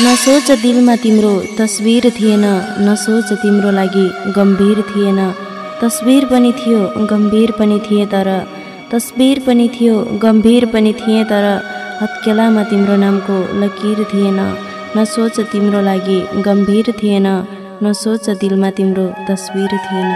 नसोच दिलमा तिम्रो तस्बिर थिएन नसोच तिम्रो लागि गम्भीर थिएन। तस्बिर पनि थियो गम्भीर पनि थिए तर तस्बिर पनि थियो गम्भीर पनि थिए तर हत्केलामा तिम्रो नामको लकीर थिएन। नसोच तिम्रो लागि गम्भीर थिएन नसोच दिलमा तिम्रो तस्बिर थिएन।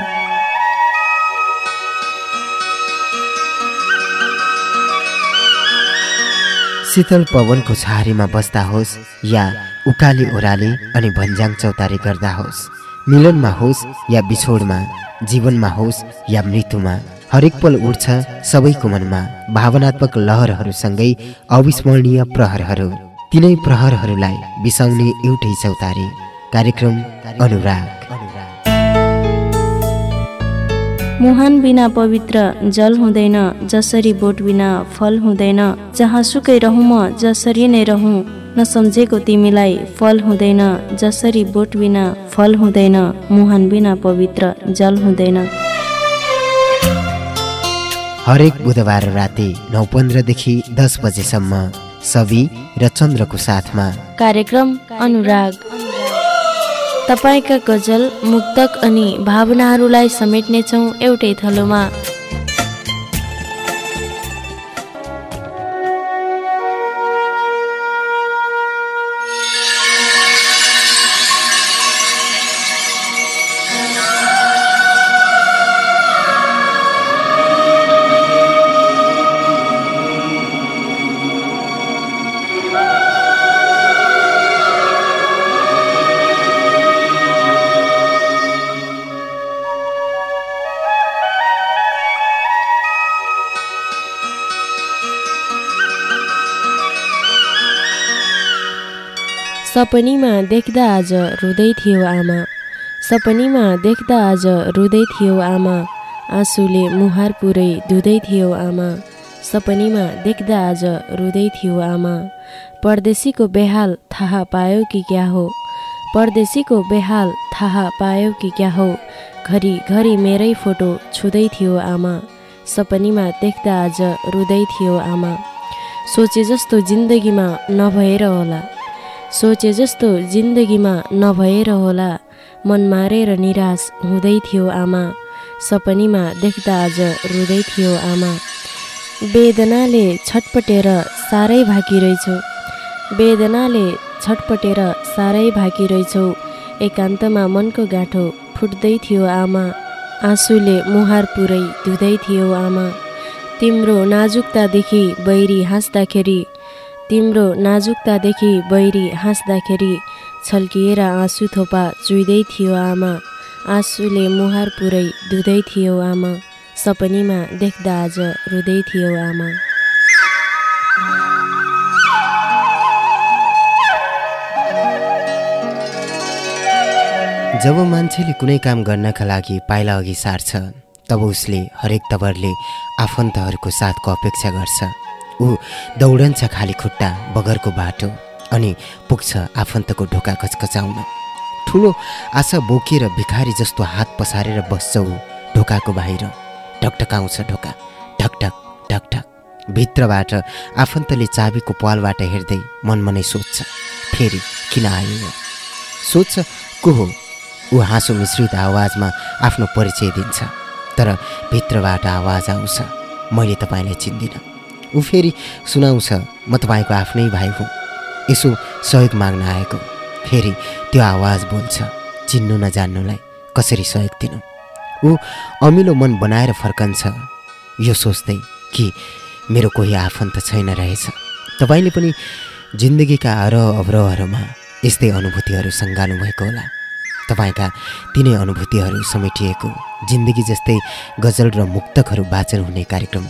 शीतल पवनको छहारीमा बस्दा होस् या उकाली ओह्राले अनि भन्ज्याङ चौतारी गर्दा होस्। मिलनमा होस् या बिछोडमा जीवनमा होस् या मृत्युमा हरेक पल उठ्छ सबैको मनमा भावनात्मक लहरहरूसँगै अविस्मरणीय प्रहरहरू। तिनै प्रहरहरूलाई बिसाउने एउटै चौतारी। कार्यक्रम अनुराग। मुहान बिना पवित्र जल हुँदैन जसरी बोट बिना फल हुँदैन जहाँसुकै रहँ म जसरी नै रहँ। नसम्झेको तिमीलाई फल हुँदैन जसरी बोट बिना फल हुँदैन मुहान बिना पवित्र जल हुँदैन। हरेक बुधबार राति नौ पन्ध्रदेखि दस बजेसम्म सवि र चन्द्रको साथमा। कार्यक्रम अनुराग। तपाईँका गजल मुक्तक अनि भावनाहरूलाई समेट्नेछौँ एउटै थलोमा। सपनीमा देख्दा आज रुँदै थियो आमा। सपनीमा देख्दा आज रुँदै थियो आमा। आँसुले मुहार पुरै धुँदै थियो आमा। सपनीमा देख्दा आज रुँदै थियो आमा। परदेशीको बेहाल थाहा पायो कि क्या हो? परदेशीको बेहाल थाहा पायो कि क्या हो? घरि घरि मेरै फोटो छुँदै थियो आमा। सपनीमा देख्दा आज रुँदै थियो आमा। सोचे जस्तो जिन्दगीमा नभएर होला। सोचे जस्तो जिन्दगीमा नभएर होला। मन मारेर निराश हुँदै थियो आमा। सपनीमा देख्दा आज रुँदै थियो आमा। वेदनाले छटपटेर साह्रै भाकी रहेछौ वेदनाले छटपटेर साह्रै भाकी रहेछौ एकान्तमा मनको गाँठो फुट्दै थियो आमा। आँसुले मुहार पुरै धुँदै थियो आमा। तिम्रो नाजुकतादेखि बैरी हाँस्दाखेरि तिम्रो नाजुकतादेखि बैरी हाँस्दाखेरि छल्किएर आँसु थोपा चुइँदै थियो आमा। आँसुले मुहार पुरै धुँदै थियो आमा। सपनीमा देख्दा आज रुँदै थियो आमा। जब मान्छेले कुनै काम गर्नका लागि पाइला अघि सार्छ तब उसले हरेक तवरले आफन्तहरूको साथको अपेक्षा गर्छ। ऊ दौडन्छ खाली खुट्टा बगरको बाटो अनि पुग्छ आफन्तको ढोका कचकचाउन ठुलो आशा बोकेर भिखारी जस्तो हात पसारेर बस्छ ऊ ढोकाको बाहिर। ढकढकाउँछ ढोका। ढकढक ढकढक। भित्रबाट आफन्तले चाबीको पालबाट हेर्दै मनमनै सोध्छ फेरि किन आयो? सोध्छ को हो? ऊ हाँसो मिश्रित आवाजमा आफ्नो परिचय दिन्छ तर भित्रबाट आवाज आउँछ मैले तपाईँलाई चिन्दिनँ। ऊ फेरि सुनाउँछ म तपाईँको आफ्नै भाइ हुँ। यसो सहयोग माग्न आएको। फेरि त्यो आवाज बोल्छ चिन्नु नजान्नुलाई कसरी सहयोग दिनु? ऊ अमिलो मन बनाएर फर्कन्छ। यो सोच्दै कि मेरो कोही आफन्त छैन रहेछ। तपाईँले पनि जिन्दगीका अरह अवरहहरूमा यस्तै अनुभूतिहरू सङ्गाल्नु भएको होला। तपाईँका तिनै अनुभूतिहरू समेटिएको जिन्दगी जस्तै गजल र मुक्तकहरू वाचन हुने कार्यक्रम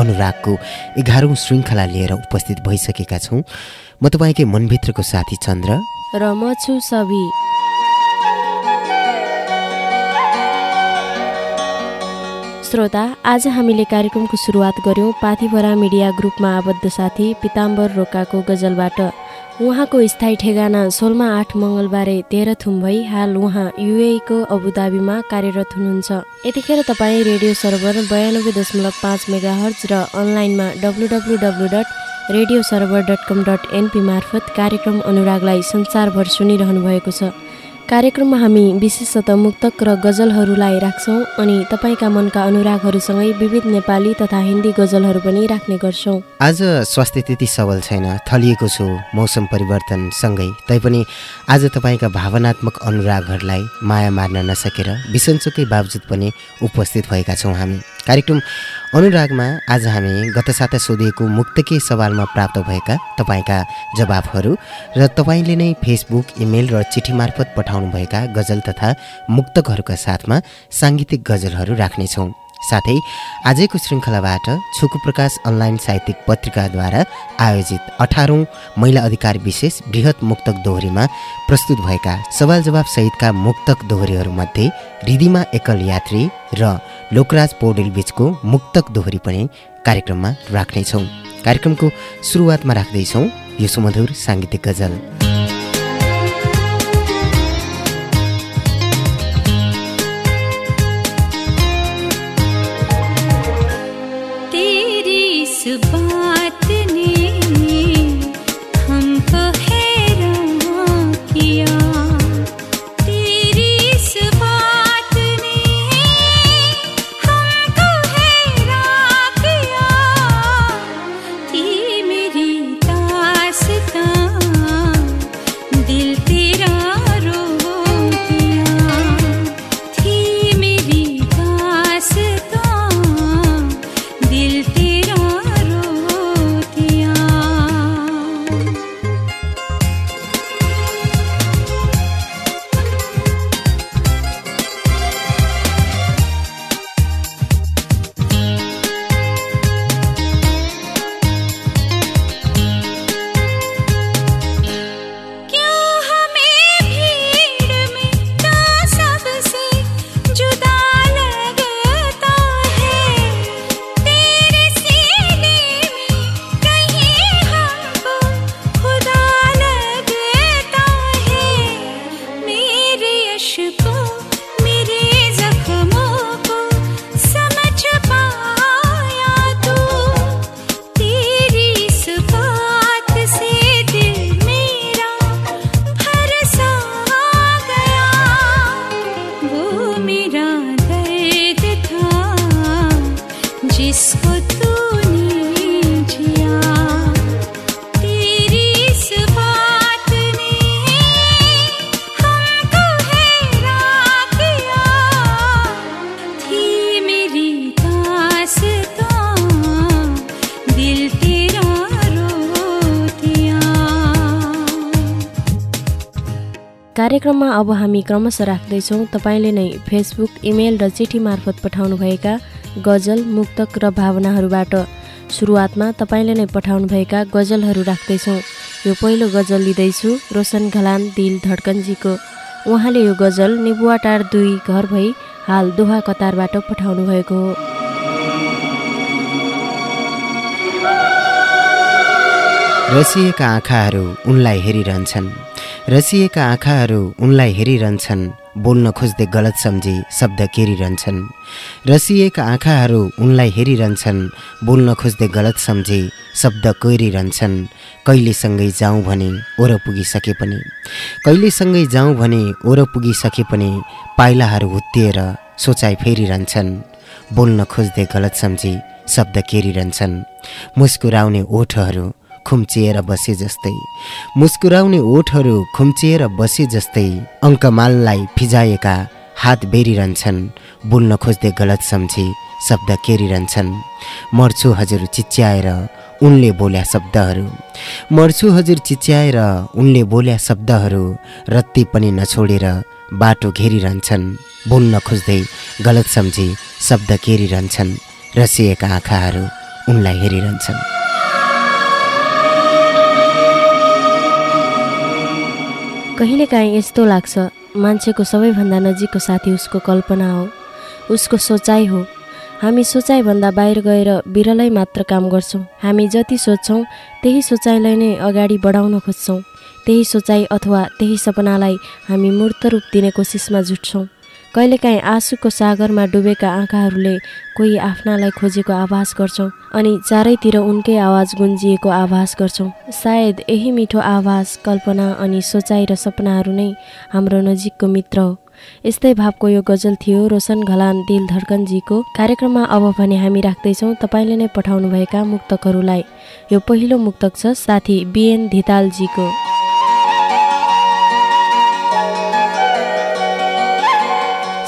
अनुरागको एघारौँ श्रृङ्खला लिएर उपस्थित भइसकेका छौँ। म तपाईँकै मनभित्रको साथी चन्द्र। र म छु सभी। श्रोता आज हामीले कार्यक्रमको सुरुवात गऱ्यौँ पाथिभरा मिडिया ग्रुपमा आबद्ध साथी पिताम्बर रोकाको गजलबाट। उहाँको स्थायी ठेगाना सोलमा आठ मङ्गलबारे तेह्रथुम भई हाल उहाँ युएको अबुधाबीमा कार्यरत हुनुहुन्छ। यतिखेर तपाईँ रेडियो सर्भर बयानब्बे दशमलव पाँच मेगा हर्ज र अनलाइनमा W W dot radio server dot com dot NP मार्फत कार्यक्रम अनुरागलाई संसारभर सुनिरहनु भएको छ। कार्यक्रममा हामी विशेषतः मुक्तक र गजलहरूलाई राख्छौँ अनि तपाईँका मनका अनुरागहरूसँगै विविध नेपाली तथा हिन्दी गजलहरू पनि राख्ने गर्छौँ। आज स्वास्थ्य त्यति सबल छैन थलिएको छु मौसम परिवर्तनसँगै तैपनि आज तपाईँका भावनात्मक अनुरागहरूलाई माया मार्न नसकेर बिसन्चोकै बावजुद पनि उपस्थित भएका छौँ हामी। कार्यक्रम अनुरागमा आज हामी गत साता सोधिएको मुक्तकै सवालमा प्राप्त भएका तपाईँका जवाफहरू र तपाईँले नै फेसबुक इमेल र चिठी मार्फत पठाउनुभएका गजल तथा मुक्तकहरूका साथमा साङ्गीतिक गजलहरू राख्नेछौँ। साथै आजको श्रृङ्खलाबाट छुकु प्रकाश अनलाइन साहित्यिक पत्रिकाद्वारा आयोजित अठारौँ महिला अधिकार विशेष बृहत मुक्तक दोहोरीमा प्रस्तुत भएका सवाल सहितका मुक्तक दोहोरीहरूमध्ये रिदिमा एकल यात्री र लोकराज पौडेल बिचको मुक्तक दोहोरी पनि कार्यक्रममा राख्नेछौँ। कार्यक्रमको सुरुवातमा राख्दैछौँ यो सुमधुर साङ्गीतिक गजल। अब हामी क्रमशः राख्दैछौँ। तपाईँले नै फेसबुक इमेल र चिठी मार्फत पठाउनुभएका गजल मुक्तक र भावनाहरूबाट सुरुवातमा तपाईँले नै पठाउनुभएका गजलहरू राख्दैछौँ। यो पहिलो गजल लिँदैछु रोशन घलान दिल धड्कनजीको। उहाँले यो गजल निबुवाटार दुई घर भई हाल दोहा कतारबाट पठाउनु भएको हो। रसिएका आँखाहरू उनलाई हेरिरहन्छन्। रसिएका आँखाहरू उनलाई हेरिरहन्छन् बोल्न खोज्दै गलत सम्झी शब्द केरिरहन्छन् रसिएका आँखाहरू उनलाई हेरिरहन्छन् बोल्न खोज्दै गलत सम्झी शब्द कोरिरहन्छन् कहिलेसँगै जाउँ भने ओर पुगिसके पनि। कहिलेसँगै जाउँ भने ओर पुगिसके पनि पाइलाहरू हुत्तिएर सोचाइ फेरिरहन्छन् बोल्न खोज्दै गलत सम्झी शब्द केरिरहन्छन् मुस्कुराउने ओठहरू खुम्चिएर बसे जस्तै। मुस्कुराउने ओठहरू खुम्चिएर बसे जस्तै अङ्कमाललाई फिजाएका हात बेरिरहन्छन् बोल्न खोज्दै गलत सम्झी शब्द केरिरहन्छन् मर्छु हजुर चिच्याएर उनले बोल्या शब्दहरू। मर्छु हजुर चिच्याएर उनले बोल्या शब्दहरू रत्ती पनि नछोडेर बाटो घेरिरहन्छन् बोल्न खोज्दै गलत सम्झी शब्द केरिरहन्छन् रसिएका आँखाहरू उनलाई हेरिरहन्छन् कहिलेकाहीँ यस्तो लाग्छ मान्छेको सबैभन्दा नजिकको साथी उसको कल्पना हो। उसको सोचाइ हो। हामी सोचाइभन्दा बाहिर गएर बिरलै मात्र काम गर्छौँ। हामी जति सोध्छौँ त्यही सोचाइलाई नै अगाडि बढाउन खोज्छौँ। त्यही सोचाइ अथवा त्यही सपनालाई हामी मूर्त रूप दिने कोसिसमा जुट्छौँ। कहिलेकाहीँ आँसुको सागरमा डुबेका आँखाहरूले कोही आफ्नालाई खोजेको आभास गर्छौँ अनि चारैतिर उनकै आवाज गुन्जिएको आभास गर्छौँ। सायद यही मिठो आभास कल्पना अनि सोचाइ र सपनाहरू नै हाम्रो नजिकको मित्र हो। यस्तै भावको यो गजल थियो रोशन घलान दिल धड्कनजीको। कार्यक्रममा अब भने हामी राख्दैछौँ तपाईँले नै पठाउनुभएका मुक्तकहरूलाई। यो पहिलो मुक्तक छ साथी बिएन धितालजीको।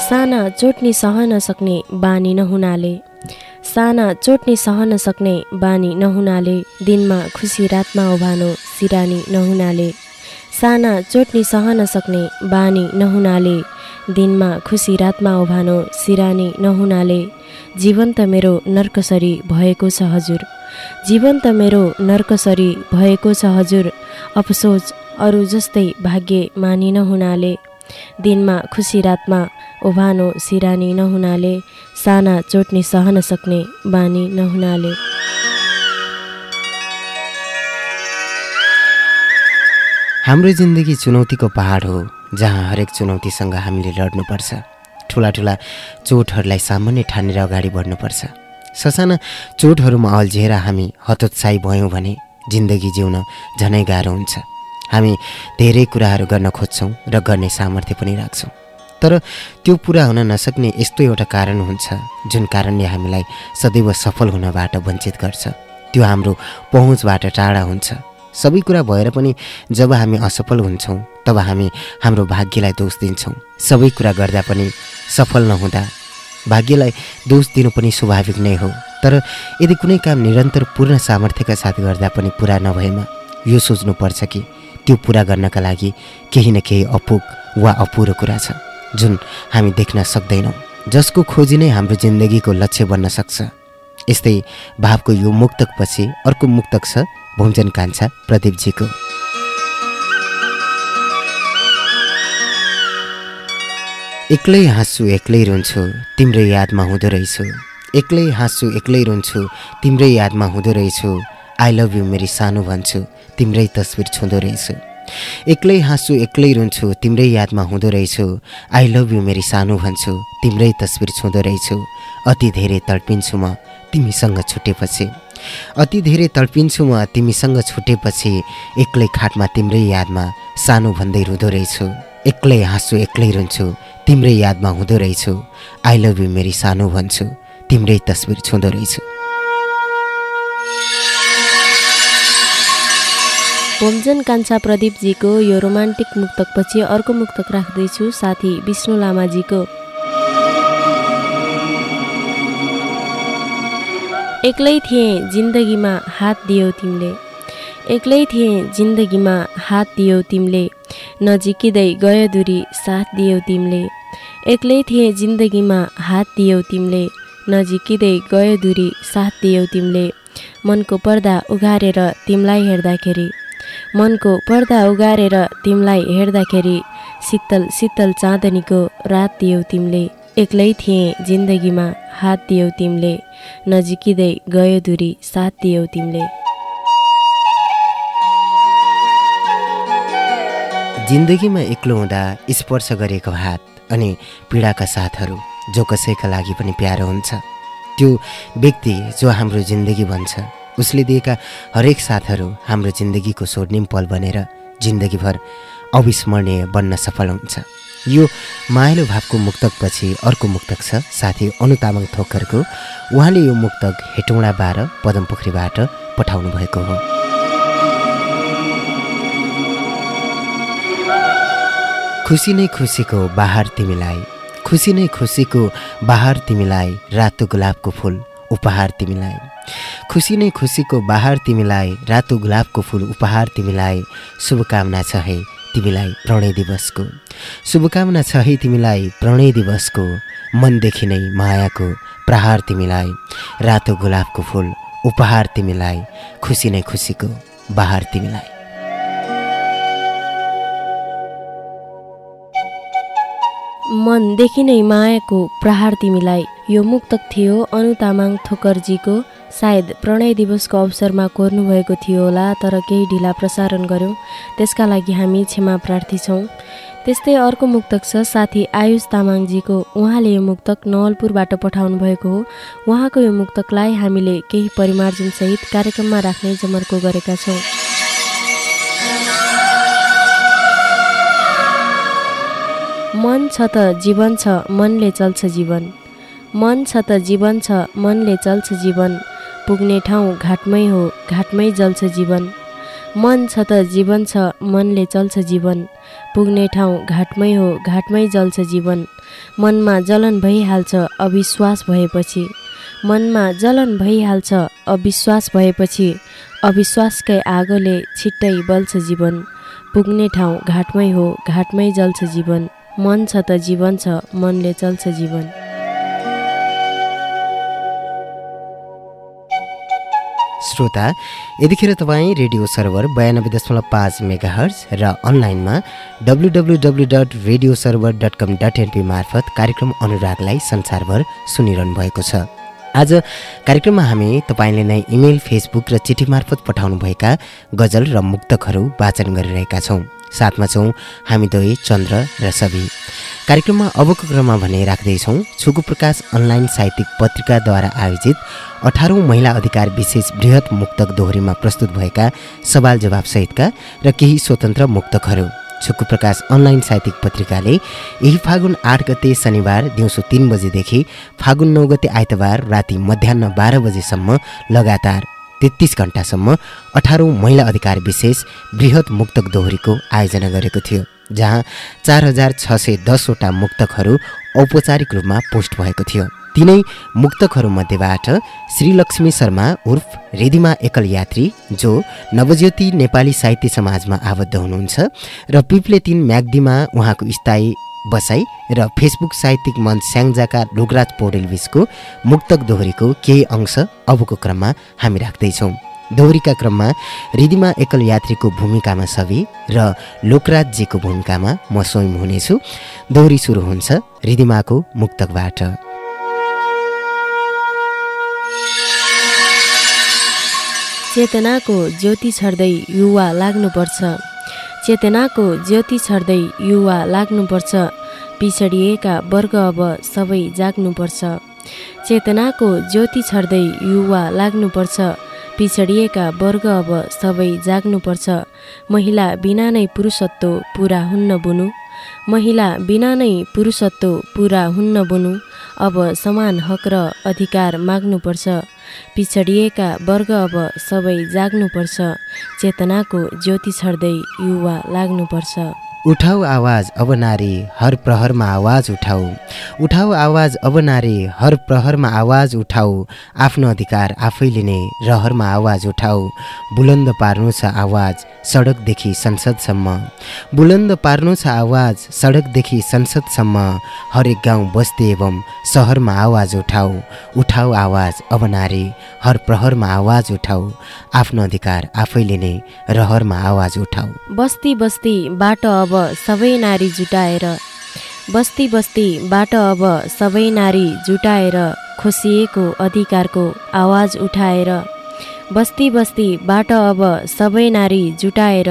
साना चोट्नी सहन सक्ने बानी नहुनाले। साना चोट्नी सहन सक्ने बानी नहुनाले दिनमा खुसी रातमा ओभानो सिरानी नहुनाले। साना चोट्नी सहन सक्ने बानी नहुनाले दिनमा खुसी रातमा ओभानो सिरानी नहुनाले। जीवन त मेरो नर्कसरी भएको छ हजुर। जीवन त मेरो नर्कसरी भएको छ हजुर। अफसोच अरू जस्तै भाग्य मानि नहुनाले दिनमा खुसी रातमा ओभानो सिरानी नहुनाले साना चोट्नी सहन सक्ने बानी नहुनाले। हाम्रो जिन्दगी चुनौतीको पहाड हो जहाँ हरेक चुनौतीसँग हामीले लड्नुपर्छ। ठुला ठुला चोटहरूलाई सामान्य ठानेर अगाडि बढ्नुपर्छ। ससाना चोटहरूमा अल्झिएर हामी हतोत्साही भयौँ भने जिन्दगी जिउन झनै गाह्रो हुन्छ। हामी धेरै कुराहरू गर्न खोज्छौँ र गर्ने सामर्थ्य पनि राख्छौँ। तर त्यो पुरा हुन नसक्ने यस्तो एउटा कारण हुन्छ जुन कारणले हामीलाई सदैव सफल हुनबाट वञ्चित गर्छ। त्यो हाम्रो पहुँचबाट टाढा हुन्छ। सबै कुरा भएर पनि जब हामी असफल हुन्छौँ तब हामी हाम्रो भाग्यलाई दोष दिन्छौँ। सबै कुरा गर्दा पनि सफल नहुँदा भाग्यलाई दोष दिनु पनि स्वाभाविक नै हो। तर यदि कुनै काम निरन्तर पूर्ण सामर्थ्यका साथ गर्दा पनि पुरा नभएमा यो सोच्नुपर्छ कि त्यो पुरा गर्नका लागि केही न केही अपुग वा अपुरो कुरा छ। जुन हामी देख्न सक्दैनौँ जसको खोजी नै हाम्रो जिन्दगीको लक्ष्य बन्न सक्छ। यस्तै भावको यो मुक्तकपछि अर्को मुक्तक छ भुम्जन कान्छा प्रदीपजीको। एक्लै हाँस्छु एक्लै रुन्छु तिम्रै यादमा हुँदो रहेछु। एक्लै हाँस्छु एक्लै रुन्छु तिम्रै यादमा हुँदो रहेछु। आई लभ यु मेरी सानो भन्छु तिम्रै तस्विर छुँदो रहेछु। एक्लै हाँस्छु एक्लै रुन्छु तिम्रै यादमा हुँदो रहेछु। आई लभ यु मेरी सानो भन्छु तिम्रै तस्विर छुँदो रहेछु। अति धेरै तडपिन्छु म तिमीसँग छुटेपछि। अति धेरै तडपिन्छु म तिमीसँग छुटेपछि एक्लै खाटमा तिम्रै यादमा सानो भन्दै रुँदो रहेछु। एक्लै हाँस्छु एक्लै रुन्छु तिम्रै यादमा हुँदो रहेछु। आई लभ यु मेरी सानो भन्छु तिम्रै तस्विर छुँदो रहेछु। होमजन कान्छा प्रदीपजीको यो रोमान्टिक मुक्तकपछि अर्को मुक्तक राख्दैछु साथी विष्णु लामाजीको। एक्लै थिएँ जिन्दगीमा हात दियौ तिमीले। एक्लै थिएँ जिन्दगीमा हात दियौ तिमीले। नजिकिँदै गयो दुरी साथ दियौ तिमीले। एक्लै थिएँ जिन्दगीमा हात दियौ तिमीले। नजिकिँदै गयो दुरी साथ दियौ तिमीले। मनको पर्दा उघारेर तिमीलाई हेर्दाखेरि मनको पर्दा उगारेर तिमीलाई हेर्दाखेरि शीतल शीतल चाँदनीको रात दियौ तिमीले। एक्लै थिएँ जिन्दगीमा हात दियौ तिमीले। नजिकिँदै गयो दुरी साथ दियौ तिमीले। जिन्दगीमा एक्लो हुँदा स्पर्श गरेको हात अनि पीडाका साथहरू जो कसैका लागि पनि प्यारो हुन्छ त्यो व्यक्ति जो हाम्रो जिन्दगी भन्छ। उसले दिएका हरेक साथहरू हाम्रो जिन्दगीको स्वर्णिम पल बनेर जिन्दगीभर अविस्मरणीय बन्न सफल हुन्छ। यो मायालु भावको मुक्तकपछि अर्को मुक्तक छ। साथी अनु तामाङ थोकरको उहाँले यो मुक्तक हेटौँडा बाह्र पदमपोखरीबाट पठाउनु भएको हो। खुसी नै खुसीको बहार तिमीलाई खुसी नै खुसीको बहार तिमीलाई रातो गुलाबको फुल उपहार तिमीलाई। खुसी नै खुसीको बहार तिमीलाई रातो गुलाबको फुल उपहार तिमीलाई शुभकामना छ है तिमीलाई प्रणय दिवसको। शुभकामना छ है तिमीलाई प्रणय दिवसको मनदेखि नै मायाको प्रहार तिमीलाई रातो गुलाबको फुल उपहार तिमीलाई खुसी नै खुसीको बहार तिमीलाई। मनदेखि नै मायाको प्रहार तिमीलाई यो मुक्तक थियो। अनु तामाङ थोकरजीको सायद प्रणय दिवसको अवसरमा कोर्नुभएको थियो होला तर केही ढिला प्रसारण गऱ्यौँ त्यसका लागि हामी क्षमा प्रार्थी छौँ। त्यस्तै अर्को मुक्तक छ। साथी आयुष तामाङजीको उहाँले यो मुक्तक नवलपुरबाट पठाउनु भएको हो। उहाँको यो मुक्तकलाई हामीले केही परिमार्जनसहित कार्यक्रममा राख्ने जमर्को गरेका छौँ। मन छ त जीवन छ मनले चल्छ जीवन। मन छ त जीवन छ मनले चल्छ जीवन। पुग्ने ठाउँ घाटमै हो घाटमै जल्छ जीवन। मन छ त जीवन छ मनले चल्छ जीवन। पुग्ने ठाउँ घाटमै हो घाटमै जल्छ जीवन। मनमा जलन भइहाल्छ अविश्वास भएपछि। मनमा जलन भइहाल्छ अविश्वास भएपछि। अविश्वासकै आगोले छिट्टै बल्छ जीवन। पुग्ने ठाउँ घाटमै हो घाटमै जल्छ जीवन। मन छ त जीवन छ मनले चल्छ जीवन। श्रोता यतिखेर तपाईँ रेडियो सर्भर बयानब्बे दशमलव पाँच मेगा हर्ज र अनलाइनमा W W W dot radio server dot com dot NP मार्फत कार्यक्रम अनुरागलाई संसारभर सुनिरहनु भएको छ। आज कार्यक्रममा हामी तपाईँले नै इमेल फेसबुक र चिठी मार्फत पठाउनुभएका गजल र मुक्तकहरू वाचन गरिरहेका छौँ। साथमा छौँ हामी दुवै चन्द्र र सभी। कार्यक्रममा अबको क्रममा भने राख्दैछौँ छुगु प्रकाश अनलाइन साहित्यिक पत्रिकाद्वारा आयोजित अठारौँ महिला अधिकार विशेष बृहत मुक्तक दोहोरीमा प्रस्तुत भएका सवाल जवाब सहितका र केही स्वतन्त्र मुक्तकहरू। छुक्कु प्रकाश अनलाइन साहित्यिक पत्रिकाले यही फागुन आठ गते शनिबार दिउँसो तिन बजेदेखि फागुन नौ गते आइतबार राति मध्याह बाह्र बजेसम्म लगातार तेत्तिस घन्टासम्म अठारौँ महिला अधिकार विशेष बृहत मुक्तक दोहोरीको आयोजना गरेको थियो जहाँ चार हजार छ सय दसवटा मुक्तकहरू औपचारिक रूपमा पोस्ट भएको थियो। तिनै मुक्तकहरूमध्येबाट श्रीलक्ष्मी शर्मा उर्फ रिदिमा एकल यात्री जो नवज्योति नेपाली साहित्य समाजमा आबद्ध हुनुहुन्छ र पिप्ले तिन म्याग्दीमा उहाँको स्थायी बसाई र फेसबुक साहित्यिक मञ्च स्याङ्जाका लोकराज पौडेल बिचको मुक्तक दोहोरीको केही अंश अबको क्रममा हामी राख्दैछौँ। दोहोरीका क्रममा रिदिमा एकल यात्रीको भूमिकामा सवि र लोकराजजीको भूमिकामा म स्वयं हुनेछु। दोहोरी सुरु हुन्छ रिदिमाको मुक्तकबाट। चेतनाको ज्योति छर्दै युवा लाग्नुपर्छ। चेतनाको ज्योति छर्दै युवा लाग्नुपर्छ। पिछडिएका वर्ग अब सबै जाग्नुपर्छ। चेतनाको ज्योति छर्दै युवा लाग्नुपर्छ। पिछडिएका वर्ग अब सबै जाग्नुपर्छ। महिला बिना नै पुरुषत्व पुरा हुन्न बुनु। महिला बिना नै पुरुषत्व पुरा हुन्न बुनु। अब समान हक र अधिकार माग्नुपर्छ। पिछडिएका वर्ग अब सबै जाग्नुपर्छ। चेतनाको ज्योति छर्दै युवा लाग्नुपर्छ। उठाऊ आवाज अब नारी हर प्रहरमा आवाज उठाऊ उठाऊ आवाज अब नारी हर प्रहरमा आवाज उठाऊ आफ्नो अधिकार आफै लिने रहरमा आवाज उठाऊ बुलन्द पार्नु छ आवाज सडकदेखि संसदसम्म। बुलन्द पार्नु छ आवाज सडकदेखि संसदसम्म। हरेक गाउँ बस्ती एवं सहरमा आवाज उठाऊ उठाऊ आवाज अब नारी हर प्रहरमा आवाज उठाऊ आफ्नो अधिकार आफै लिने रहरमा आवाज उठाऊ बस्ती बस्ती बाटो अब सबै नारी जुटाएर बस्ती बस्ती बाटो अब सबै नारी जुटाएर खोसिएको अधिकारको आवाज उठाएर बस्ती बस्ती बाटो अब सबै नारी जुटाएर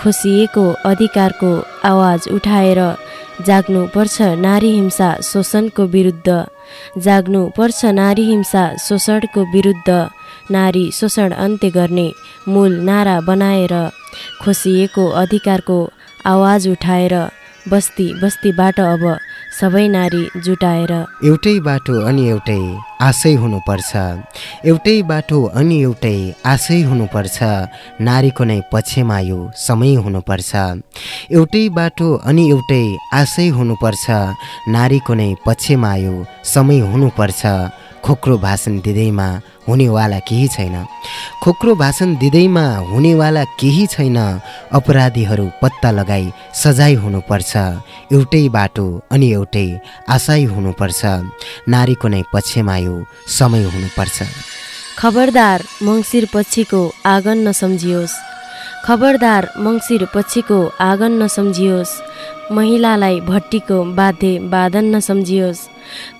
खोसिएको अधिकारको आवाज उठाएर जाग्नुपर्छ नारी हिंसा शोषणको विरुद्ध जाग्नुपर्छ नारी हिंसा शोषणको विरुद्ध नारी शोषण अन्त्य गर्ने मूल नारा बनाएर खोसिएको अधिकारको आवाज उठाएर बस्ती बस्तीबाट अब सबै नारी जुटाएर एउटै बाटो अनि एउटै आशै हुनुपर्छ। एउटै बाटो अनि एउटै आशै हुनुपर्छ। नारीको नै पक्षमा यो समय हुनुपर्छ। एउटै बाटो अनि एउटै आशै हुनुपर्छ। नारीको नै पक्षमा यो समय हुनुपर्छ। खोक्रो भाषण दिँदैमा हुनेवाला केही छैन। खोक्रो भाषण दिँदैमा हुनेवाला केही छैन। अपराधीहरू पत्ता लगाई सजाय हुनुपर्छ। एउटै बाटो अनि एउटै आशाई हुनुपर्छ। नारीको नै पक्षमा यो समय हुनुपर्छ। खबरदार मङ्सिर पछिको आँगन नसम्झियोस्। खबरदार मङ्सिर पछिको आँगन नसम्झियोस्। महिलालाई भट्टीको बाध्य बादन नसम्झियोस्।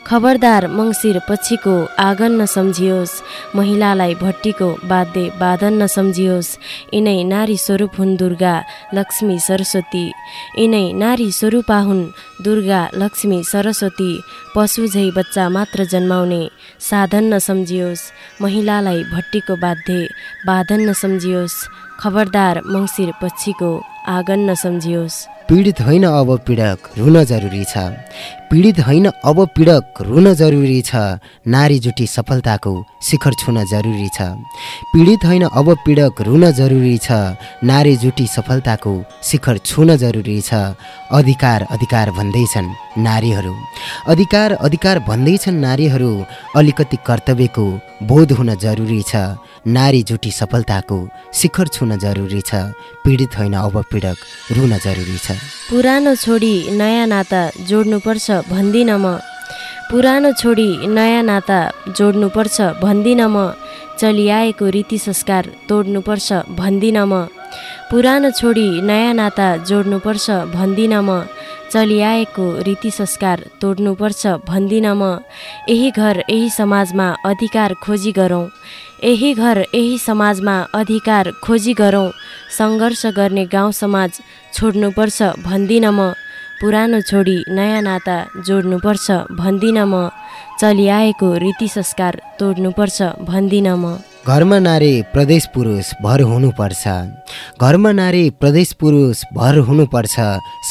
खबरदार मङ्सिर पछिको आँगन नसम्झियोस्। महिलालाई भट्टीको बाध्य बादन नसम्झियोस्। यिनै नारी स्वरूप हुन् दुर्गा लक्ष्मी सरस्वती। यिनै नारी स्वरूपा हुन् दुर्गा लक्ष्मी सरस्वती। पशु झै बच्चा मात्र जन्माउने साधन नसम्झियोस्। महिलालाई भट्टीको बाध्य बाधन नसम्झियोस्। खबरदार मङ्सिर पछिको आँगन नसम्झियोस्। पीडित होइन अब पीडक रुन जरुरी छ। पीडित होइन अब पीडक रुन जरुरी छ। नारी जुटी सफलताको शिखर छुन जरुरी छ। पीडित होइन अब पीडक रुन जरुरी छ। नारी जुटी सफलताको शिखर छुन जरुरी छ। अधिकार अधिकार भन्दैछन् नारीहरू। अधिकार अधिकार भन्दैछन् नारीहरू। अलिकति कर्तव्यको बोध हुन जरुरी छ। नारी जुटी सफलताको शिखर छुन जरुरी छ पीडित होइन अब पीडक रुन जरुरी छ। पुरानो छोडी नयाँ नाता जोड्नुपर्छ भन्दिनँ म। पुरानो छोडी नयाँ नाता जोड्नुपर्छ भन्दिनँ म। चलिआएको रीति संस्कार तोड्नुपर्छ भन्दिनँ म। पुरानो छोडी नयाँ नाता जोड्नुपर्छ भन्दिनँ म। चलिआएको रीति संस्कार तोड्नुपर्छ भन्दिनँ म। यही घर यही समाजमा अधिकार खोजी गरौँ। यही घर यही समाजमा अधिकार खोजी गरौँ। सङ्घर्ष गर्ने गाउँ समाज छोड्नुपर्छ भन्दिनँ म। पुरानो छोडी नयाँ नाता जोड्नुपर्छ भन्दिनँ म। चलिआएको रीति संस्कार तोड्नुपर्छ भन्दिनँ म। घरमा नारी प्रदेश पुरुष भर हुनुपर्छ। घरमा नारी प्रदेश पुरुष भर हुनुपर्छ।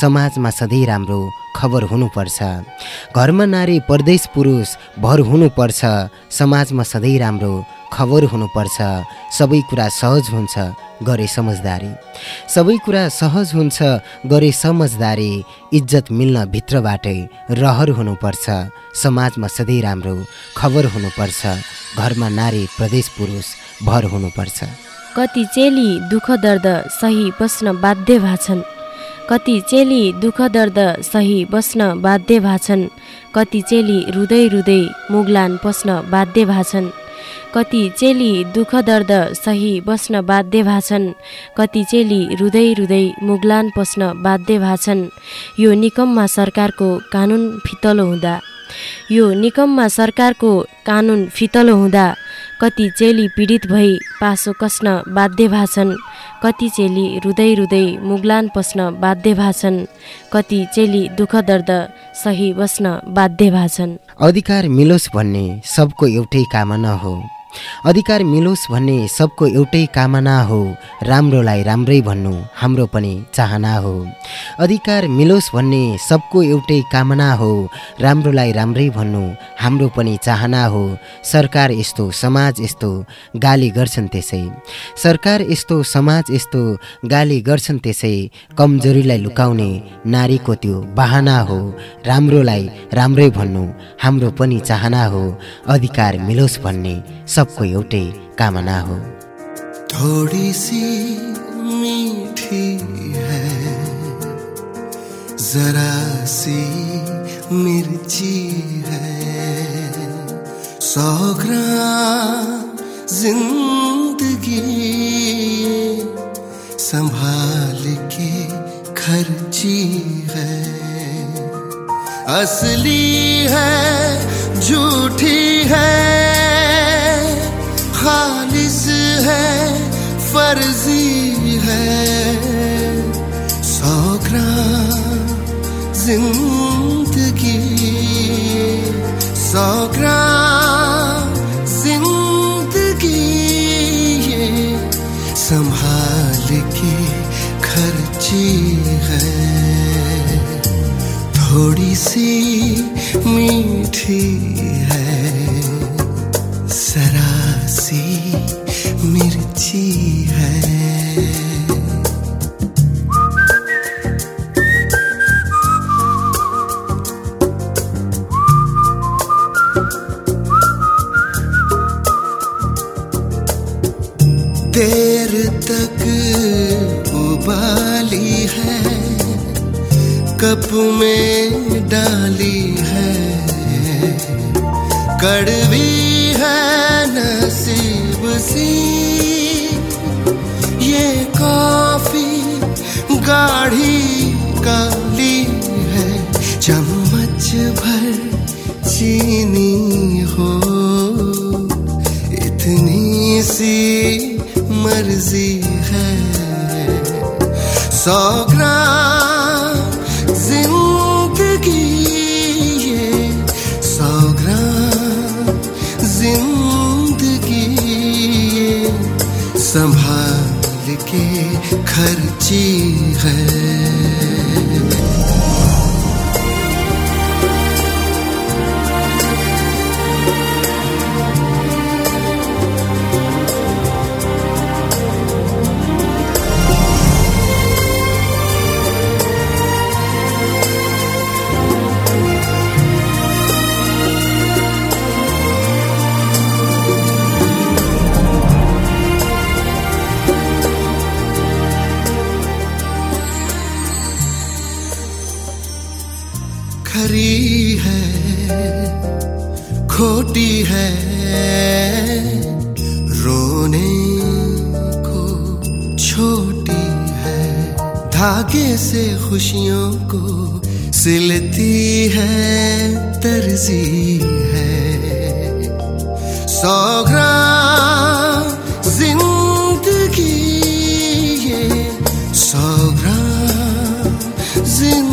समाजमा सधैँ राम्रो खबर हुनुपर्छ। घरमा नारी प्रदेश पुरुष भर हुनुपर्छ। समाजमा सधैँ राम्रो खबर हुनुपर्छ सबै कुरा सहज हुन्छ गरे समझदारी। सबै कुरा सहज हुन्छ गरे समझदारी इज्जत मिल्न भित्रबाटै रहर हुनुपर्छ समाजमा सधैँ राम्रो खबर हुनुपर्छ घरमा नारी प्रदेश पुरुष भर हुनुपर्छ। कति चेली दुःख दर्द सही बस्न बाध्य भाछन्। कति चेली दुःख दर्द सही बस्न बाध्य भाछन्। कति चेली रुँदै रुँदै मुगलान पस्न बाध्य भाछन्। कति चेली दुःख दर्द सही बस्न बाध्य भाछन् कति चेली रुँदै रुँदै मुगलान पस्न बाध्य भाछन् यो निकममा सरकारको कानुन फितलो हुँदा। यो निकममा सरकारको कानुन फितलो हुँदा कति चेली पीडित भई पासो कस्न बाध्य भाछन् कति चेली रुँदै रुँदै मुगलान पस्न बाध्य भाछन् कति चेली दुःख दर्द सही बस्न बाध्य भाछन् अधिकार मिलोस् भन्ने सबको एउटै कामना हो। अधिकार मिलोस् भन्ने सबको एउटै कामना हो। राम्रोलाई राम्रै भन्नु हाम्रो पनि चाहना हो। अधिकार मिलोस् भन्ने सबको एउटै कामना हो। राम्रोलाई राम्रै भन्नु हाम्रो पनि चाहना हो। सरकार यस्तो समाज यस्तो गाली गर्छन् त्यसै। सरकार यस्तो समाज यस्तो गाली गर्छन् त्यसै। कमजोरीलाई लुकाउने नारीको त्यो बाहना हो। राम्रोलाई राम्रै भन्नु हाम्रो पनि चाहना हो। अधिकार मिलोस् भन्ने सबको एउटै कामना हो। थोड़ी सी मीठी है जरा सी मिर्ची है। सौ ग्राम ज़िंदगी संभाल के खर्ची है। असली है, झूठी है खालिस है, फर्जी है। सौ ग्राम ज़िंदगी सौ ग्राम ज़िंदगी ये संभाल के खर्ची है। थोड़ी सी मीठी है। देर तक उबाली है, कप में डाली है। कड़वी है नसीब सी, ये काफ़ी गाढ़ी काली है। चम्मच भर चीनी हो, इतनी सी मर्ज़ी है। सौ ग्राम ज़िंदगी ये सौ ग्राम ज़िंदगी ये संभाल के खर्ची है। खोटी है रोने को छोटी है। धागे से खुशियों को सिलती है तरजी है। सौ ग्राम ज़िंदगी ये, सौ ग्राम ज़िंदगी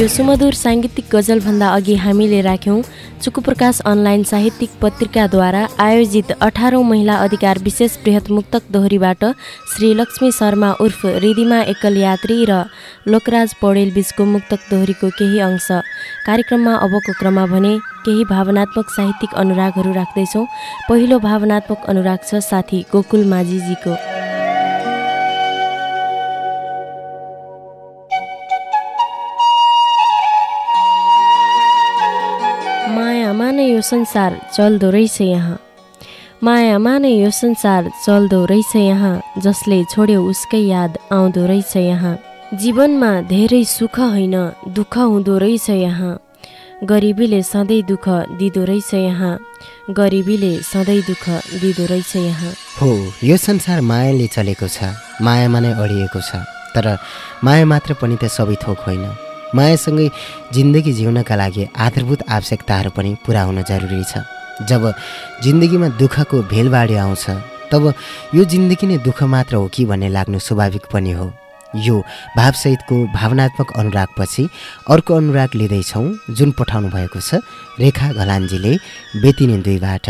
यो सुमधुर साङ्गीतिक गजलभन्दा अघि हामीले राख्यौँ चुकुप्रकाश अनलाइन साहित्यिक पत्रिकाद्वारा आयोजित अठारौँ महिला अधिकार विशेष बृहत मुक्तक दोहोरीबाट श्री लक्ष्मी शर्मा उर्फ रिदिमा एकल यात्री र लोकराज पौडेल बीचको मुक्तक दोहोरीको केही अंश। कार्यक्रममा अबको क्रममा भने केही भावनात्मक साहित्यिक अनुरागहरू राख्दैछौँ। पहिलो भावनात्मक अनुराग छ साथी गोकुल माझीजीको। संसार चल्दो रहेछ यहाँ। मायामा नै यो संसार चल्दो रहेछ यहाँ जसले छोड्यो उसकै याद आउँदो रहेछ यहाँ। जीवनमा धेरै सुख होइन दुःख हुँदो रहेछ यहाँ। गरिबीले सधैँ दुःख दिँदो रहेछ यहाँ। गरिबीले सधैँ दुःख दिँदो रहेछ यहाँ। हो यो संसार मायाले चलेको छ मायामा नै अडिएको छ। तर माया मात्र पनि त सबै थोक होइन। मायासँगै जिन्दगी जिउनका लागि आधारभूत आवश्यकताहरू पनि पुरा हुन जरुरी छ। जब जिन्दगीमा दुःखको भेलबाडी आउँछ तब यो जिन्दगी नै दुःख मात्र हो कि भन्ने लाग्नु स्वाभाविक पनि हो। यो भावसहितको भावनात्मक अनुरागपछि अर्को अनुराग लिँदैछौँ जुन पठाउनु भएको छ रेखा घलानजीले बेतिनी दुईबाट।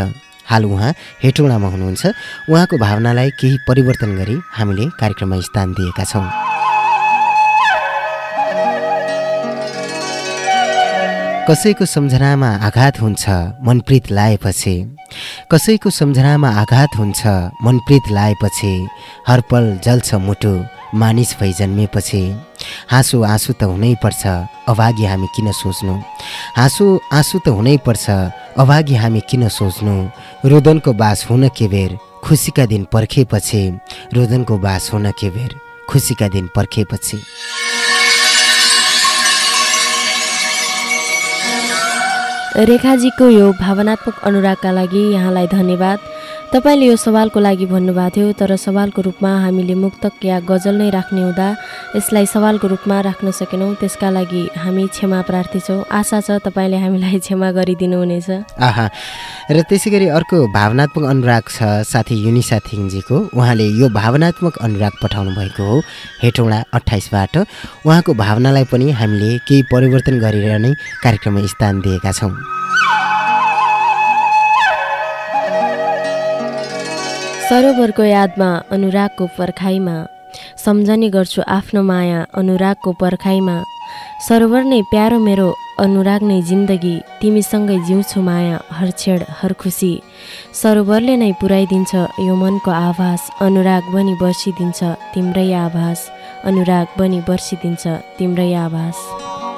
हाल उहाँ हेटौँडामा हुनुहुन्छ। उहाँको भावनालाई केही परिवर्तन गरी हामीले कार्यक्रममा स्थान दिएका छौँ। कसैको सम्झनामा आघात हुन्छ मनप्रीत लाएपछि। कसैको सम्झनामा आघात हुन्छ मनप्रीत लाएपछि। हरपल जल्छ मुटु मानिस भई जन्मेपछि। हाँसो आँसु त हुनैपर्छ अभागी हामी किन सोच्नु? हाँसो आँसु त हुनैपर्छ अभागी हामी किन सोच्नु? रोदनको बास हुन के बेर? खुसीका दिन पर्खेपछि। रोदनको बास हुन के बेर? खुसीका दिन पर्खेपछि। रेखाजीको यो भावनात्मक अनुरागका लागि यहाँलाई धन्यवाद। तपाईँले यो सवालको लागि भन्नुभएको थियो तर सवालको रूपमा हामीले मुक्तक या गजल नै राख्ने हुँदा यसलाई सवालको रूपमा राख्न सकेनौँ। त्यसका लागि हामी क्षमा प्रार्थी छौँ। आशा छ तपाईँले हामीलाई क्षमा गरिदिनुहुनेछ। आहा। र त्यसै गरी अर्को भावनात्मक अनुराग छ साथी युनिसा थिङजीको। उहाँले यो भावनात्मक अनुराग पठाउनु भएको हो हेटौँडा अठाइसबाट उहाँको भावनालाई पनि हामीले केही परिवर्तन गरेर नै कार्यक्रममा स्थान दिएका छौँ। सरोवरको यादमा अनुरागको पर्खाइमा सम्झने गर्छु आफ्नो माया अनुरागको पर्खाइमा सरोवर नै प्यारो मेरो अनुराग नै जिन्दगी तिमीसँगै जिउँछु माया हर छेड हर खुसी सरोवरले नै पुऱ्याइदिन्छ यो मनको आभास अनुराग बनी बर्सिदिन्छ तिम्रै आभास अनुराग बनी बर्सिदिन्छ तिम्रै आभास।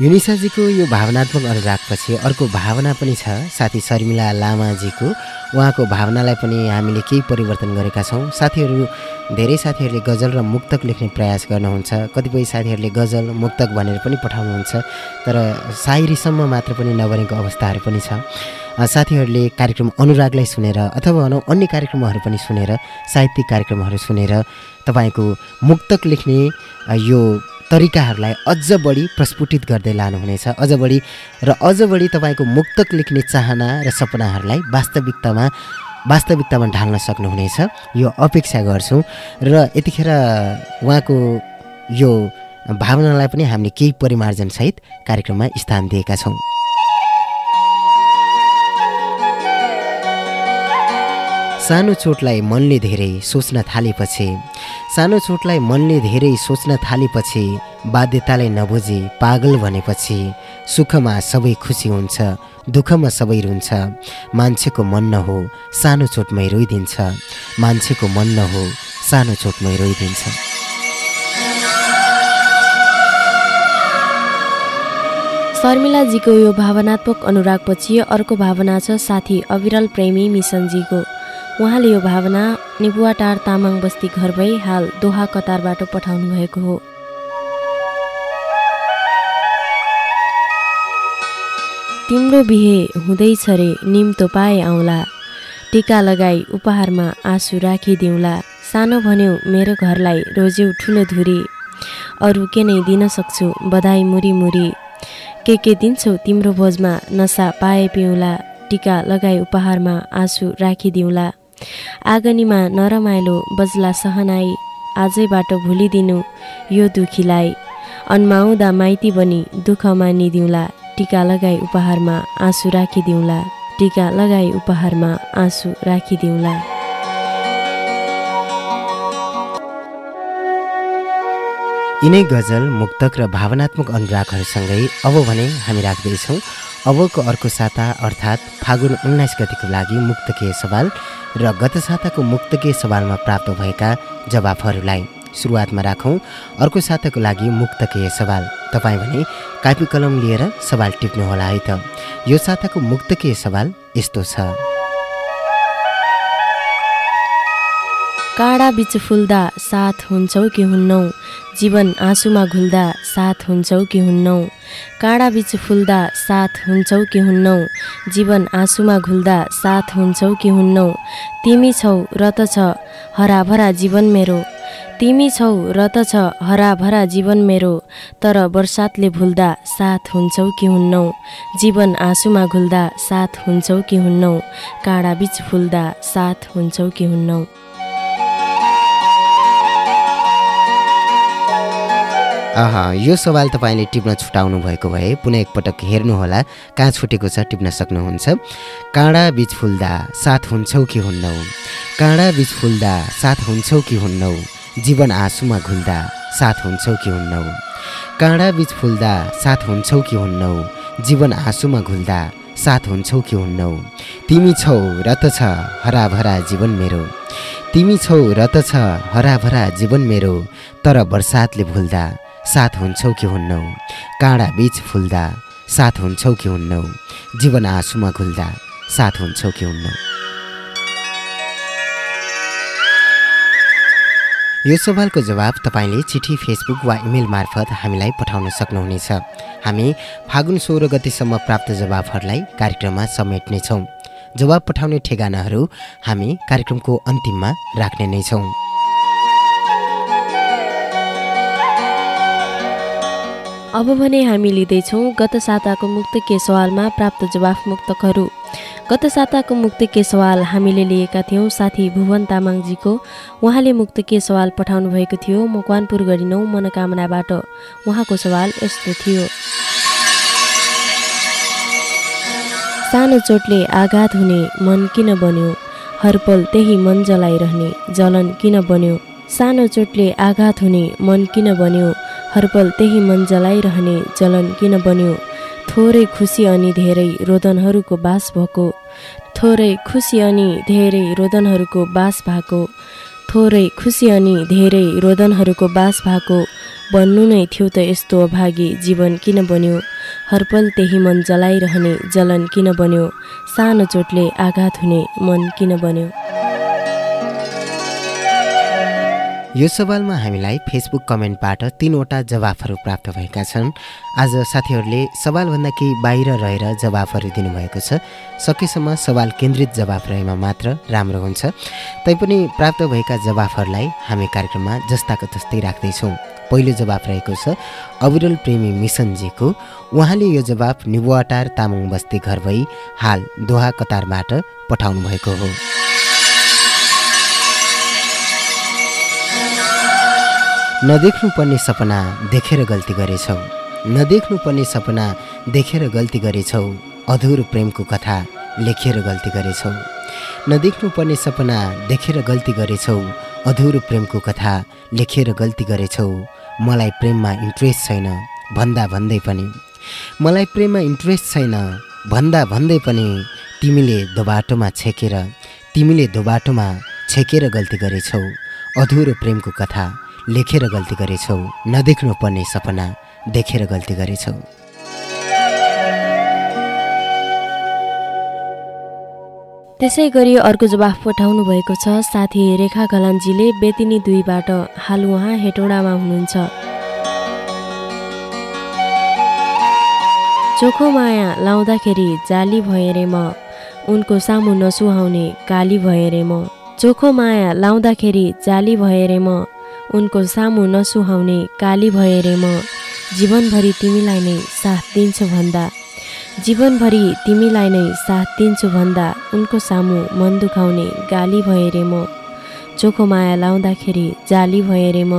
युनिसाजीको यो भावनात्मक अनुरागपछि अर्को भावना पनि छ। साथी शर्मिला लामाजीको उहाँको भावनालाई पनि हामीले केही परिवर्तन गरेका छौँ। साथीहरू धेरै साथीहरूले गजल र मुक्तक लेख्ने प्रयास गर्नुहुन्छ। कतिपय साथीहरूले गजल मुक्तक भनेर पनि पठाउनुहुन्छ। तर सायरीसम्म मात्र पनि नबनेको अवस्थाहरू पनि छ। साथीहरूले कार्यक्रम अनुरागलाई सुनेर अथवा भनौँ अन्य कार्यक्रमहरू पनि सुनेर साहित्यिक कार्यक्रमहरू सुनेर तपाईँको मुक्तक लेख्ने यो तरिकाहरूलाई अझ बढी प्रस्फुटित गर्दै लानुहुनेछ। अझ बढी र अझ बढी तपाईँको मुक्तक लेख्ने चाहना र सपनाहरूलाई वास्तविकतामा वास्तविकतामा ढाल्न सक्नुहुनेछ। यो अपेक्षा गर्छौँ र यतिखेर उहाँको यो भावनालाई पनि हामीले केही परिमार्जनसहित कार्यक्रममा स्थान दिएका छौँ। सानो चोटलाई मनले धेरै सोच्न थालेपछि सानो चोटलाई मनले धेरै सोच्न थालेपछि बाध्यतालाई नबुझी पागल भनेपछि सुखमा सबै खुसी हुन्छ दुःखमा सबै रुन्छ। मान्छेको मन न हो सानो चोटमै रोइदिन्छ। मान्छेको मन न हो सानो चोटमै रोइदिन्छ। शर्मिलाजीको यो भावनात्मक अनुरागपछि अर्को भावना छ साथी अविरल प्रेमी मिसनजीको। उहाँले यो भावना निबुवाटार तामाङ बस्ती घर भई हाल दोहा कतारबाट पठाउनु भएको हो। तिम्रो बिहे हुँदैछ रे निम्तो पाए आउँला। टिका लगाई उपहारमा आँसु राखिदिउँला। सानो भन्यौ मेरो घरलाई रोज्यौ ठुलो धुरी। अरू के नै दिन सक्छु बधाई मुरी मुरी। के के दिन्छौ तिम्रो भोजमा नसा पाए पिउँला। टिका लगाई उपहारमा आँसु राखिदिउँला। आँगनीमा नरमाइलो बज्ला सहनाई आजैबाट भुलिदिनु यो दुखीलाई। अन्माउँदा माइती बनी दुःख मानिदिउँला टिका लगाई उपहारमा आँसु राखिदिउँला टिका लगाई उपहारमा आँसु राखिदिउँला। यिनै गजल मुक्तक र भावनात्मक अनुरागहरूसँगै अब भने हामी राख्दैछौँ। अबको अर्को साता अर्थात् फागुन उन्नाइस गतिको लागि मुक्तकीय सवाल र गत साताको मुक्तकीय सवालमा प्राप्त भएका जवाफहरूलाई सुरुवातमा राखौँ। अर्को साताको लागि मुक्तकीय सवाल। तपाईँ भने कापी कलम लिएर सवाल टिप्नुहोला है त। यो साताको मुक्तकीय सवाल यस्तो छ। काँडा बिच फुल्दा साथ हुन्छौ कि हुन्नौ? जीवन आँसुमा घुल्दा साथ हुन्छौ कि हुन्नौ? काँडा बिच फुल्दा साथ हुन्छौ कि हुन्नौ? जीवन आँसुमा घुल्दा साथ हुन्छौ कि हुन्नौ? तिमी छौ र त छ हराभरा जीवन मेरो। तिमी छौ र त छ हराभरा जीवन मेरो। तर बर्सातले भुल्दा साथ हुन्छौ कि हुन्नौ? जीवन आँसुमा घुल्दा साथ हुन्छौ कि हुन्नौ? काँडा बिच फुल्दा साथ हुन्छौ कि हुन्नौ? यो सवाल तपाईँले टिप्न छुटाउनु भएको भए पुनः एकपटक हेर्नुहोला। कहाँ छुटेको छ टिप्न सक्नुहुन्छ। काँडा बिच फुल्दा साथ हुन्छौ कि हुन्नौ? काँडा बिच फुल्दा साथ हुन्छौ कि हुन्नौ? जीवन आँसुमा घुल्दा साथ हुन्छौ कि हुन्नौ? काँडा बिच फुल्दा साथ हुन्छौ कि हुन्नौ? जीवन आँसुमा घुल्दा साथ हुन्छौ कि हुन्नौ? तिमी छौ र त छ हराभरा जीवन मेरो। तिमी छौ र त छ हराभरा जीवन मेरो। तर बर्सातले भुल्दा साथ हुन्छौ कि हुन्नौ? काँडा बिच फुल्दा साथ हुन्छौ कि हुन्नौ? जीवन आँसुमा घुल्दा साथ हुन्छौ कि हुन्नौ? यो सवालको जवाब तपाईँले चिठी फेसबुक वा इमेल मार्फत हामीलाई पठाउन सक्नुहुनेछ। हामी फागुन सोह्र गतिसम्म प्राप्त जवाबहरूलाई कार्यक्रममा समेट्नेछौँ। जवाब पठाउने ठेगानाहरू हामी कार्यक्रमको अन्तिममा राख्ने नै छौँ। अब भने हामी लिँदैछौँ गत साताको मुक्तकीय सवालमा प्राप्त जवाफ मुक्तकहरू गत साताको मुक्तकीय सवाल हामीले लिएका थियौँ साथी भुवन तामाङजीको। उहाँले मुक्तकीय सवाल पठाउनु भएको थियो मकवानपुर गरिनौ मनोकामनाबाट। उहाँको सवाल यस्तो थियो। सानो चोटले आघात हुने मन किन बन्यो? हरपल त्यही मन जलाइरहने जलन किन बन्यो? सानो चोटले आघात हुने मन किन बन्यो? हरपल त्यही मन जलाइरहने जलन किन बन्यो? थोरै खुसी अनि धेरै रोदनहरूको बास भएको। थोरै खुसी अनि धेरै रोदनहरूको बास भएको। थोरै खुसी अनि धेरै रोदनहरूको बास भएको। बन्नु नै थियो त यस्तो अभागी जीवन किन बन्यो? हरपल त्यही मन जलाइरहने जलन किन बन्यो? सानो चोटले आघात हुने मन किन बन्यो? यो सवालमा हामीलाई फेसबुक कमेन्टबाट तिनवटा जवाफहरू प्राप्त भएका छन्। आज साथीहरूले सवालभन्दा केही बाहिर रहेर जवाफहरू दिनुभएको छ। सकेसम्म सवाल केन्द्रित जवाफ रहेमा मात्र राम्रो हुन्छ। तैपनि प्राप्त भएका जवाफहरूलाई हामी कार्यक्रममा जस्ताको तस्तै राख्दैछौँ। पहिलो जवाफ रहेको छ अविरल प्रेमी मिसनजीको। उहाँले यो जवाफ निबुवाटार तामाङ बस्ती घर भई हाल दोहा कतारबाट पठाउनु भएको हो। नदेख्नुपर्ने सपना देखेर गल्ती गरेछौ। नदेख्नुपर्ने सपना देखेर गल्ती गरेछौ। अधुरो प्रेमको कथा लेखेर गल्ती गरेछौ। नदेख्नुपर्ने सपना देखेर गल्ती गरेछौ। अधुरो प्रेमको कथा लेखेर गल्ती गरेछौ। मलाई प्रेममा इन्ट्रेस्ट छैन भन्दा भन्दै पनि। मलाई प्रेममा इन्ट्रेस्ट छैन भन्दा भन्दै पनि तिमीले दोबाटोमा छेकेर तिमीले दोबाटोमा छेकेर गल्ती गरेछौ। अधुरो प्रेमको कथा लेखेर गल्ती गरेछौ नदेख्नु पर्ने सपना देखेर गल्ती गरेछौ। त्यसै गरी अर्को जवाफ पठाउनु भएको छ साथी रेखा घलानजीले बेतिनी दुईबाट हाल उहाँ हेटौँडामा हुनुहुन्छ। चोखो माया लाउँदाखेरि जाली भए रे म उनको सामु नसुहाउने काली भए रे म। चोखो माया लाउँदाखेरि जाली भए रे म उनको सामु नसुहाउने काली भए रे म। जीवनभरि तिमीलाई नै साथ दिन्छु भन्दा। जीवनभरि तिमीलाई नै साथ दिन्छु भन्दा उनको सामु मन दुखाउने गाली भए रे म। चोखो माया लाउँदाखेरि जाली भए रे म।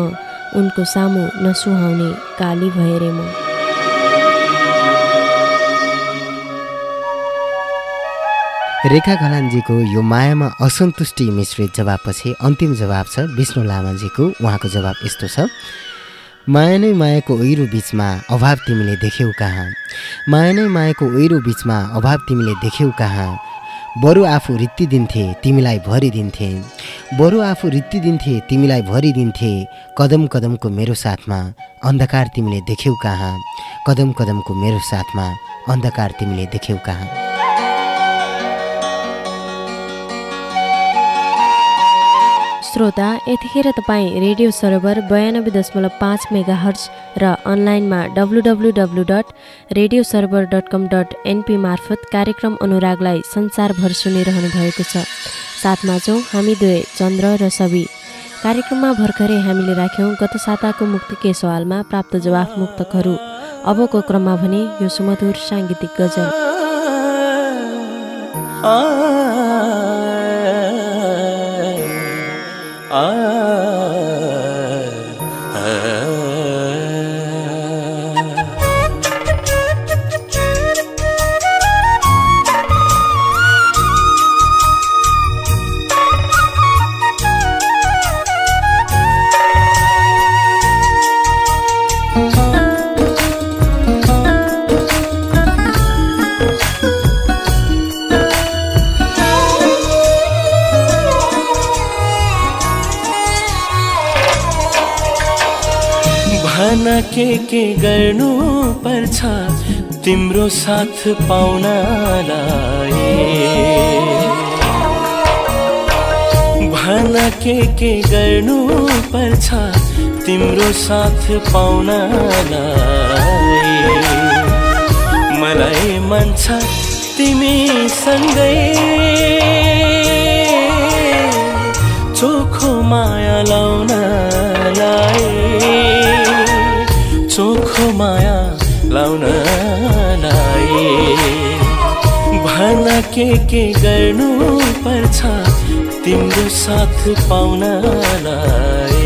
उनको सामु नसुहाउने काली भए रे म। रेखा घलानजीको यो मायामा असन्तुष्टि मिश्रित जवाबपछि अन्तिम जवाब छ विष्णु लामाजीको। उहाँको जवाब यस्तो छ माया नै मायाको ओहिरो बिचमा अभाव तिमीले देख्यौ कहाँ? माया नै मायाको ओहिरो बिचमा अभाव तिमीले देख्यौ कहाँ? बरु आफू रित्ती दिन्थे तिमीलाई भरिदिन्थे। बरु आफू रित्ती दिन्थे तिमीलाई भरिदिन्थे। कदम कदमको मेरो साथमा अन्धकार तिमीले देख्यौ कहाँ? कदम कदमको मेरो साथमा अन्धकार तिमीले देख्यौ कहाँ? श्रोता यतिखेर तपाईँ रेडियो सर्भर बयानब्बे दशमलव पाँच मेगा हर्च र अनलाइनमा W W W dot radio server dot com dot NP मार्फत कार्यक्रम अनुरागलाई संसारभर सुनिरहनु भएको छ। साथमा छौँ हामी दुवै चन्द्र र सबी कार्यक्रममा भर्खरै हामीले राख्यौँ गत साताको मुक्तके सवालमा प्राप्त जवाफ मुक्तकहरू अबको क्रममा भने यो सुमधुर साङ्गीतिक गजल। भन के के गर्नु पर्छ? तिम्रो साथ पाउनलाई। भन के के गर्नु पर्छ? तिम्रो साथ पाउनलाई। मलाई मन छ तिमीसँगै। चोखो माया के के गर्नु पर्छ तिम्रो साथ पाउनलाई?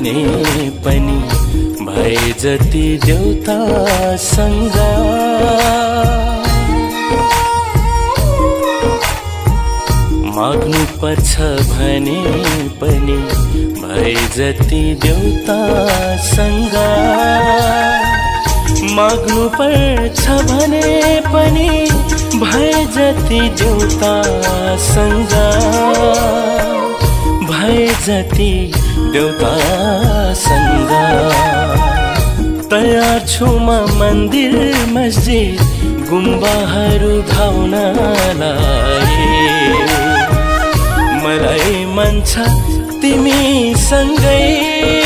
भने पनि भए जति देउतासँग। माग्नु पर्छ भने पनि भए जति देउतासँग। माग्नु पर्छ भने पनि भए जति देउतासँग। भए जति देउतासँग तयार छु म मन्दिर मस्जिद गुम्बाहरू धाउनलाई मलाई मन छ तिमीसँगै।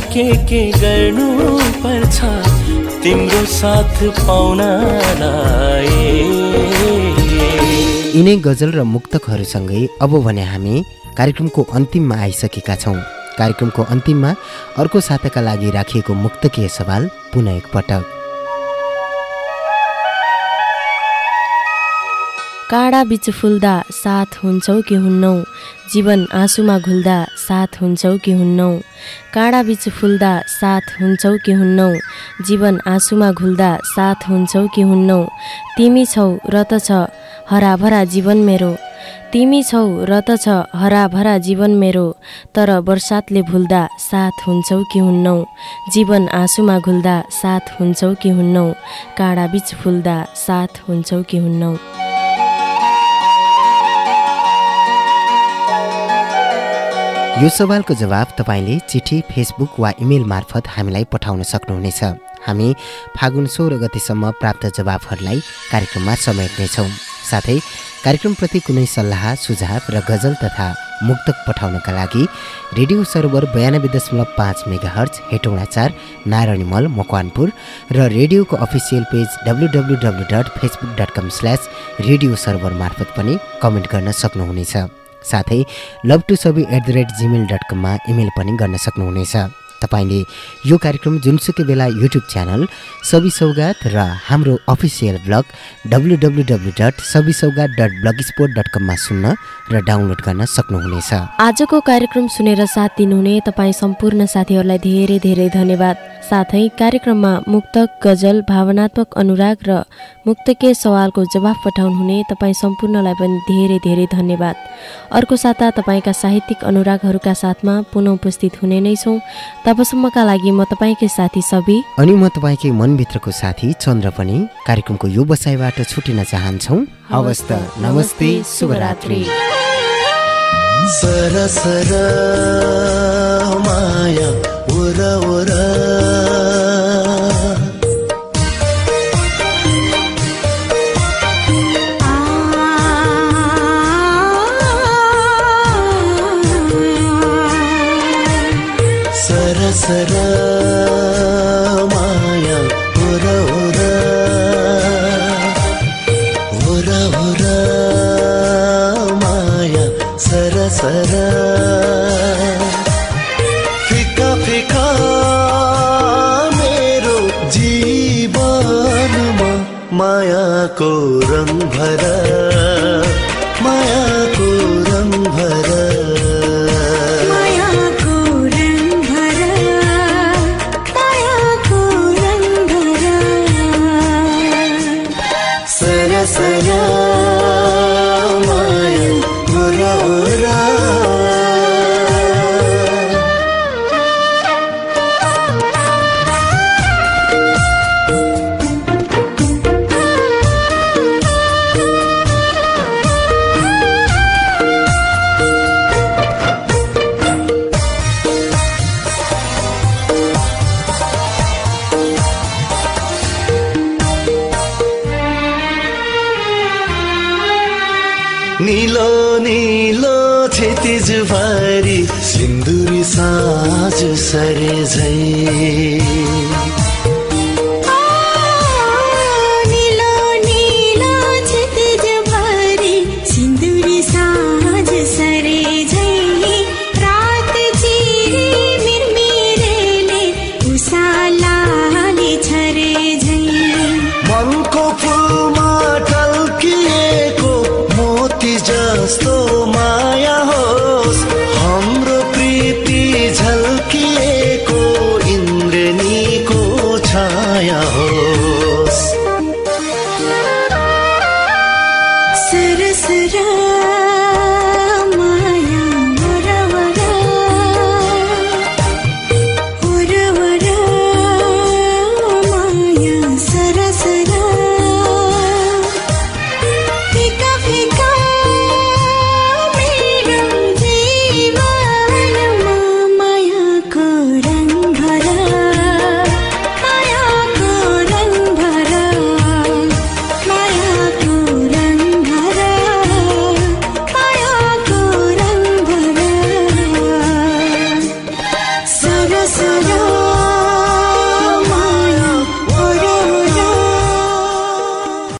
के के गर्नु पर्छ? तिम्रो साथ पाउनलाई। यिनै गजल र मुक्तकहरूसँगै अब भने हामी कार्यक्रमको अन्तिममा आइसकेका छौँ। कार्यक्रमको अन्तिममा अर्को साताका लागि राखिएको मुक्तकीय सवाल पुनः एकपटक। काँडा बिच फुल्दा साथ हुन्छौ कि हुन्नौ? जीवन आँसुमा घुल्दा साथ हुन्छौ कि हुन्नौ? काँडा बिच फुल्दा साथ हुन्छौ कि हुन्नौ? जीवन आँसुमा घुल्दा साथ हुन्छौ कि हुन्नौ? तिमी छौ र त छ हराभरा जीवन मेरो। तिमी छौ र त छ हराभरा जीवन मेरो। तर बर्सातले भुल्दा साथ हुन्छौ कि हुन्नौ? जीवन आँसुमा घुल्दा साथ हुन्छौ कि हुन्नौ? काँडा बिच फुल्दा साथ हुन्छौ कि हुन्नौ? यो सवालको जवाब तपाईँले चिठी फेसबुक वा इमेल मार्फत हामीलाई पठाउन सक्नुहुनेछ। हामी फागुन सोह्र गतिसम्म प्राप्त जवाबहरूलाई कार्यक्रममा समेट्नेछौँ। साथै कार्यक्रमप्रति कुनै सल्लाह सुझाव र गजल तथा मुक्तक पठाउनका लागि रेडियो सर्भर बयानब्बे दशमलव पाँच मेगा हर्च हेटौँडा चार नारायणीमल मकवानपुर र रेडियोको official page W W W dot Facebook dot com slash radio server मार्फत पनि कमेन्ट गर्न सक्नुहुनेछ। साथै लभ टु सबै at the rate gmail dot कममा इमेल पनि गर्न सक्नुहुनेछ। तपाईँले यो कार्यक्रम जुनसुकै बेला युट्युब च्यानल सबि सौगात र हाम्रो official blog W W W dot Sabi Saugat dot blogspot dot कममा सुन्न र डाउनलोड गर्न सक्नुहुनेछ। आजको कार्यक्रम सुनेर साथ दिनुहुने तपाईँ सम्पूर्ण साथीहरूलाई धेरै धेरै धन्यवाद। साथै कार्यक्रममा मुक्तक गजल भावनात्मक अनुराग र मुक्तकीय सवालको जवाफ पठाउनुहुने तपाईँ सम्पूर्णलाई पनि धेरै धेरै धन्यवाद। अर्को साता तपाईँका साहित्यिक अनुरागहरूका साथमा पुनः उपस्थित हुने नै छौँ। तबसम्मका लागि म तपाईँकै साथी सबी अनि म तपाईँकै मनभित्रको साथी चन्द्र पनि कार्यक्रमको यो बसाइबाट छुटिन चाहन्छौँ। हवस् त नमस्ते शुभरात्रि। सर सर माया ओर ओर क्षितिज भारी सिन्दुरी साँझ सरे झै